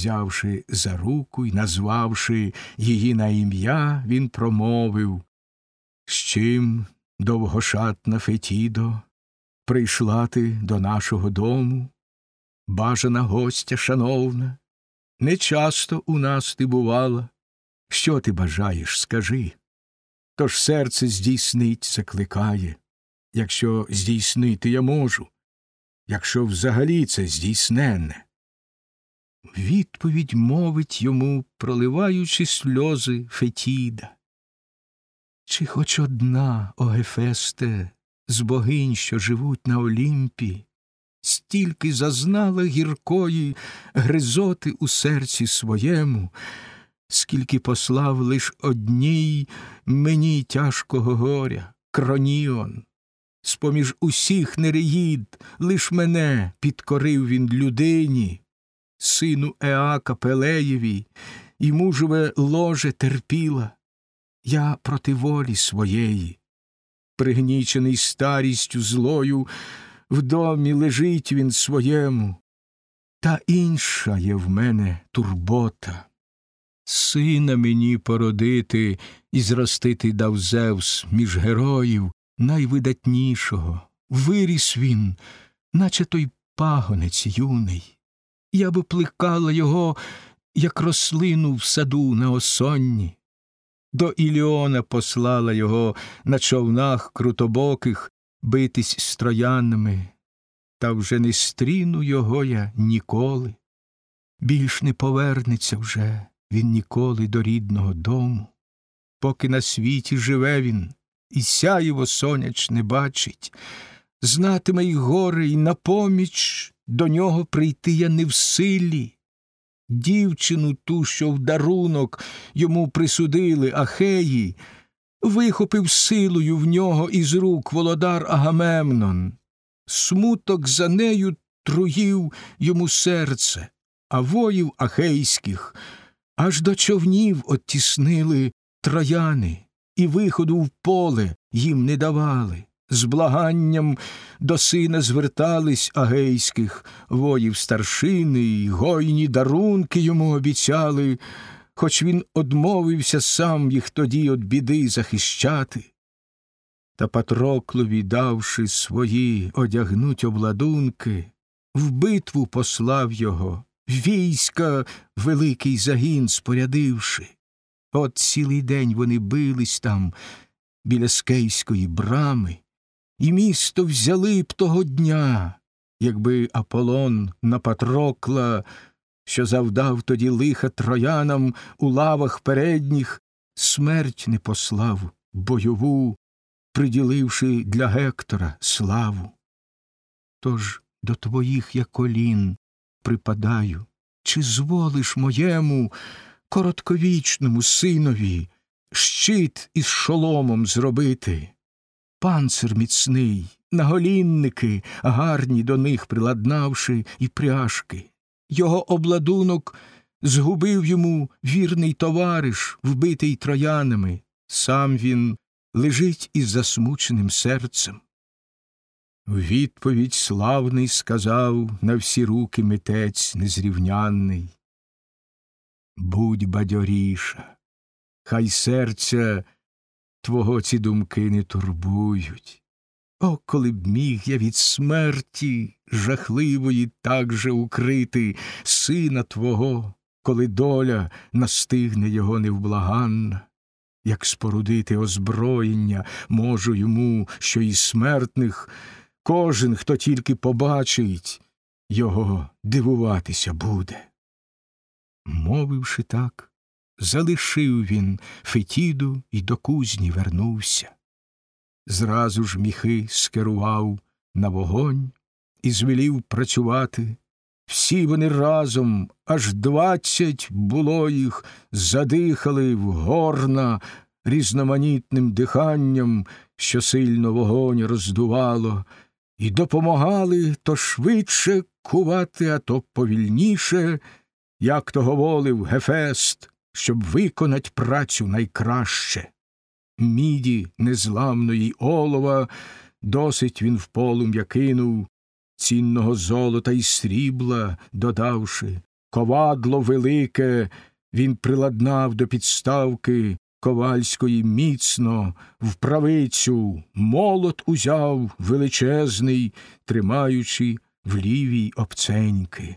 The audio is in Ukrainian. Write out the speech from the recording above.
взявши за руку й назвавши її на ім'я, він промовив З чим, довгошатна Фетідо, прийшла ти до нашого дому, бажана гостя, шановна, не часто у нас ти бувала. Що ти бажаєш, скажи? Тож серце здійснить закликає, якщо здійснити я можу, якщо взагалі це здійсненне. Відповідь мовить йому, проливаючи сльози Фетіда. Чи хоч одна, о Гефесте, з богинь, що живуть на Олімпі, стільки зазнала гіркої гризоти у серці своєму, скільки послав лиш одній мені тяжкого горя, кроніон. З поміж усіх нереїд, лиш мене підкорив він людині, сину Еака Пелеєві, і мужеве ложе терпіла, я проти волі своєї, пригнічений старістю злою, в домі лежить він своєму, та інша є в мене турбота. Сина мені породити і зростити дав Зевс між героїв найвидатнішого. Виріс він, наче той пагонець юний. Я б плекала його, як рослину в саду на осонні. До Іліона послала його на човнах крутобоких битись з троянами, та вже не стріну його я ніколи. Більш не повернеться вже він ніколи до рідного дому. Поки на світі живе він, і сяєво сонячне бачить, знатиме й горе, й на поміч до нього прийти я не в силі. Дівчину ту, що в дарунок йому присудили Ахеї, вихопив силою в нього із рук володар Агамемнон. Смуток за нею труїв йому серце, а воїв ахейських аж до човнів оттіснили трояни, і виходу в поле їм не давали. З благанням до сина звертались агейських воїв старшини, й гойні дарунки йому обіцяли, хоч він одмовився сам їх тоді від біди захищати. Та Патроклові, давши свої одягнуть обладунки, в битву послав його, війська великий загін спорядивши. От цілий день вони бились там біля скейської брами, і місто взяли б того дня, якби Аполлон на Патрокла, що завдав тоді лиха троянам у лавах передніх, смерть не послав бойову, приділивши для Гектора славу. Тож до твоїх я колін припадаю, чи зволиш моєму коротковічному синові щит із шоломом зробити? Панцир міцний, наголінники, гарні до них приладнавши і пряжки. Його обладунок згубив йому вірний товариш, вбитий троянами. Сам він лежить із засмученим серцем. Відповідь славний сказав на всі руки митець незрівнянний. Будь бадьоріша, хай серця твого ці думки не турбують. О, коли б міг я від смерті жахливої так же укрити сина твого, коли доля настигне його невблаганна, як спорудити озброєння можу йому, що із смертних кожен, хто тільки побачить, його дивуватися буде. Мовивши так, залишив він Фетіду і до кузні вернувся. Зразу ж міхи скерував на вогонь і звелів працювати. Всі вони разом, аж двадцять було їх, задихали в горна різноманітним диханням, що сильно вогонь роздувало, і допомагали то швидше кувати, а то повільніше, як того волив Гефест, щоб виконать працю найкраще. Міді незламної олова досить він в полум'я кинув, цінного золота і срібла, додавши, ковадло велике він приладнав до підставки ковальської міцно, в правицю молот узяв величезний, тримаючи в лівій обценьки.